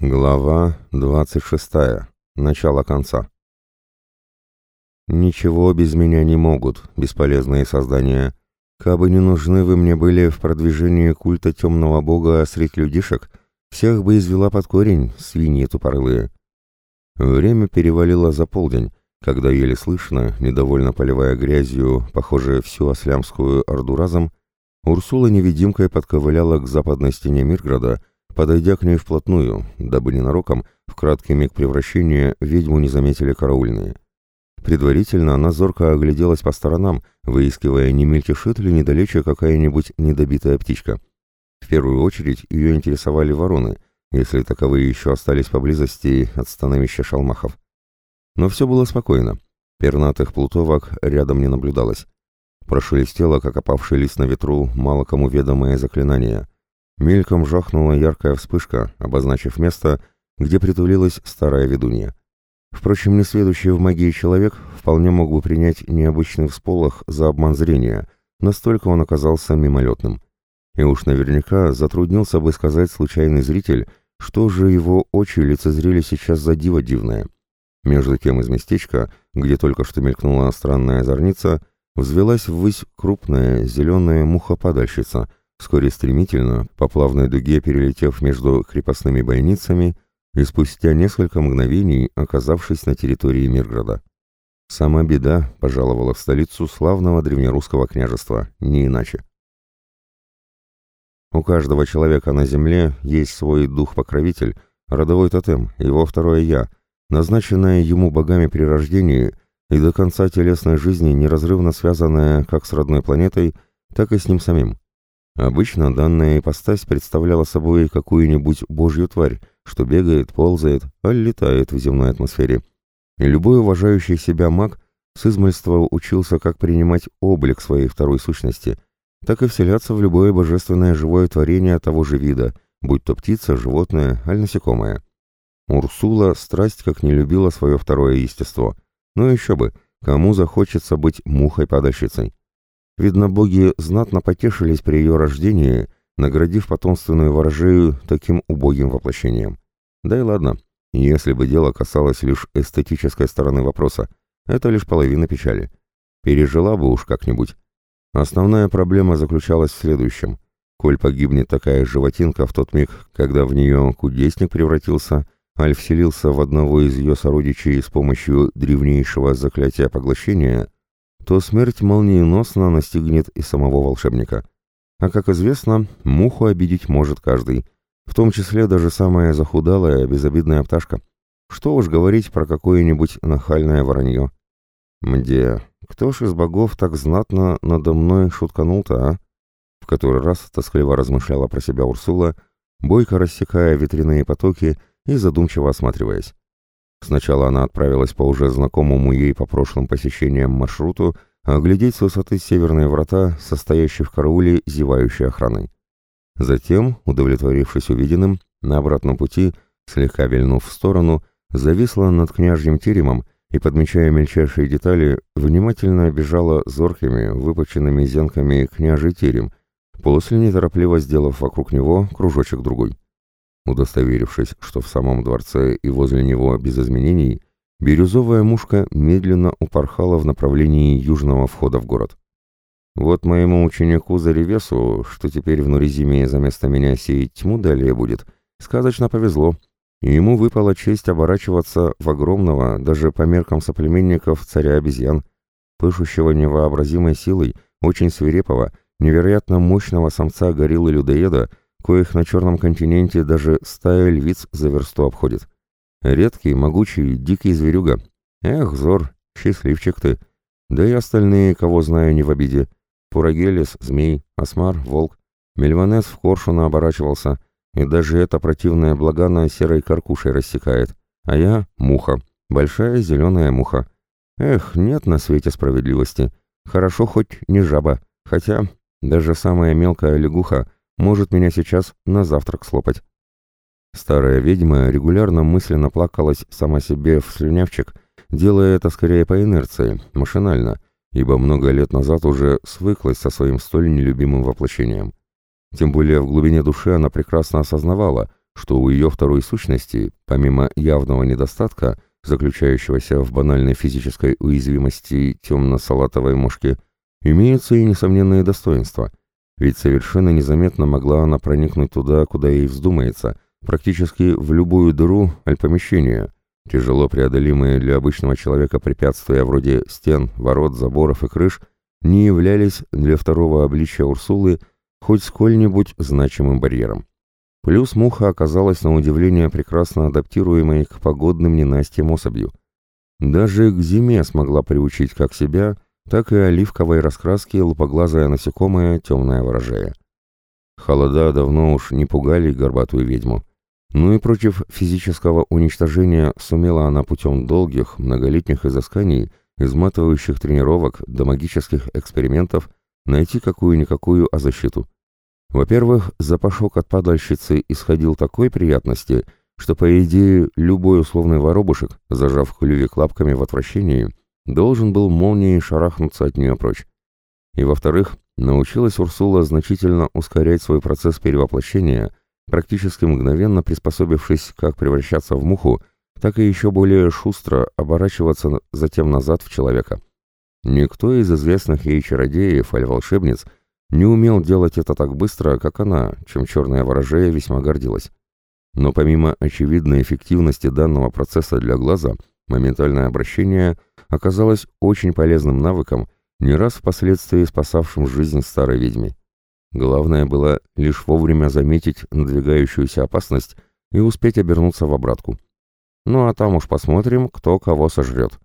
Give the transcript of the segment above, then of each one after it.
Глава 26. Начало конца. «Ничего без меня не могут, бесполезные создания. Кабы не нужны вы мне были в продвижении культа темного бога средь людишек, всех бы извела под корень, свиньи тупорылые». Время перевалило за полдень, когда еле слышно, недовольно поливая грязью, похоже, всю ослямскую орду разом, Урсула невидимкой подковыляла к западной стене Мирграда, подойдя к ней вплотную, дабы ненароком, в краткий миг превращения, ведьму не заметили караульные. Предварительно она зорко огляделась по сторонам, выискивая, не мельтешит ли недалече какая-нибудь недобитая птичка. В первую очередь ее интересовали вороны, если таковые еще остались поблизости от становища шалмахов. Но все было спокойно. Пернатых плутовок рядом не наблюдалось. Прошелестело, как опавший лист на ветру, мало кому ведомое заклинание — Мельком жахнула яркая вспышка, обозначив место, где притулилась старая ведунья. Впрочем, несведущий в магии человек вполне мог бы принять необычный всполох за обман зрения, настолько он оказался мимолетным. И уж наверняка затруднился бы сказать случайный зритель, что же его очи лицезрели сейчас за диво дивное. Между тем из местечка, где только что мелькнула странная озорница, взвелась ввысь крупная зеленая муха-падальщица — вскоре стремительно, по плавной дуге перелетев между крепостными бойницами и спустя несколько мгновений оказавшись на территории Мирграда. Сама беда пожаловала в столицу славного древнерусского княжества, не иначе. У каждого человека на земле есть свой дух-покровитель, родовой тотем, его второе «я», назначенное ему богами при рождении и до конца телесной жизни неразрывно связанное как с родной планетой, так и с ним самим. Обычно данная ипостась представляла собой какую-нибудь божью тварь, что бегает, ползает, а летает в земной атмосфере. И любой уважающий себя маг с измольства учился как принимать облик своей второй сущности, так и вселяться в любое божественное живое творение того же вида, будь то птица, животное, аль насекомое. Урсула страсть как не любила свое второе естество. Но еще бы, кому захочется быть мухой-падальщицей? Видно, боги знатно потешились при ее рождении, наградив потомственную ворожею таким убогим воплощением. Да и ладно, если бы дело касалось лишь эстетической стороны вопроса, это лишь половина печали. Пережила бы уж как-нибудь. Основная проблема заключалась в следующем. Коль погибнет такая животинка в тот миг, когда в нее кудесник превратился, аль вселился в одного из ее сородичей с помощью древнейшего заклятия поглощения, то смерть молниеносно настигнет и самого волшебника. А как известно, муху обидеть может каждый, в том числе даже самая захудалая, безобидная пташка. Что уж говорить про какое-нибудь нахальное воронье. Мде, кто ж из богов так знатно надо мной шутканул-то, а? В который раз тоскливо размышляла про себя Урсула, бойко рассекая ветряные потоки и задумчиво осматриваясь. Сначала она отправилась по уже знакомому ей по прошлым посещениям маршруту, оглядеть с высоты северные врата, состоящие в карауле зевающей охраной. Затем, удовлетворившись увиденным, на обратном пути, слегка вильнув в сторону, зависла над княжьим теремом и, подмечая мельчайшие детали, внимательно обижала зоркими, выпученными зенками княжий терем, после неторопливо сделав вокруг него кружочек другой. Удостоверившись, что в самом дворце и возле него без изменений, бирюзовая мушка медленно упорхала в направлении южного входа в город. Вот моему ученику Заревесу, что теперь в Нуризиме за место меня сеять тьму далее будет, сказочно повезло, и ему выпала честь оборачиваться в огромного, даже по меркам соплеменников, царя обезьян, пышущего невообразимой силой, очень свирепого, невероятно мощного самца гориллы-людоеда, коих на Черном континенте даже стая львиц за версту обходит. Редкий, могучий, дикий зверюга. Эх, Зор, счастливчик ты. Да и остальные, кого знаю, не в обиде. Пурагелис, змей, осмар, волк. Мельванес в коршуна оборачивался, и даже эта противная благана серой каркушей рассекает. А я — муха, большая зеленая муха. Эх, нет на свете справедливости. Хорошо хоть не жаба, хотя даже самая мелкая лягуха может меня сейчас на завтрак слопать. Старая ведьма регулярно мысленно плакалась сама себе в слюнявчик, делая это скорее по инерции, машинально, ибо много лет назад уже свыклась со своим столь нелюбимым воплощением. Тем более в глубине души она прекрасно осознавала, что у ее второй сущности, помимо явного недостатка, заключающегося в банальной физической уязвимости темно-салатовой мушки, имеются и несомненные достоинства, ведь совершенно незаметно могла она проникнуть туда, куда ей вздумается, практически в любую дыру аль помещения, тяжело преодолимые для обычного человека препятствия вроде стен, ворот, заборов и крыш не являлись для второго обличия Урсулы хоть сколь-нибудь значимым барьером. Плюс муха оказалась на удивление прекрасно адаптируемой к погодным ненастьям особью. Даже к зиме смогла приучить как себя, так и оливковой раскраски лупоглазая насекомое темное ворожея. Холода давно уж не пугали горбатую ведьму. Ну и против физического уничтожения сумела она путем долгих, многолетних изысканий, изматывающих тренировок до магических экспериментов найти какую-никакую а защиту. Во-первых, запашок от падальщицы исходил такой приятности, что, по идее, любой условный воробушек, зажав клювик лапками в отвращении, должен был молнией шарахнуться от нее прочь. И, во-вторых, научилась Урсула значительно ускорять свой процесс перевоплощения, практически мгновенно приспособившись как превращаться в муху, так и еще более шустро оборачиваться затем назад в человека. Никто из известных ей чародеев или волшебниц – не умел делать это так быстро, как она, чем черная ворожея весьма гордилась. Но помимо очевидной эффективности данного процесса для глаза, моментальное обращение оказалось очень полезным навыком, не раз впоследствии спасавшим жизнь старой ведьме. Главное было лишь вовремя заметить надвигающуюся опасность и успеть обернуться в обратку. Ну а там уж посмотрим, кто кого сожрет.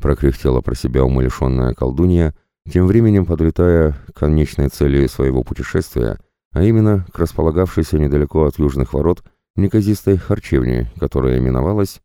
Прокряхтела про себя умалишенная колдунья — тем временем подлетая к конечной цели своего путешествия, а именно к располагавшейся недалеко от южных ворот неказистой харчевне, которая именовалась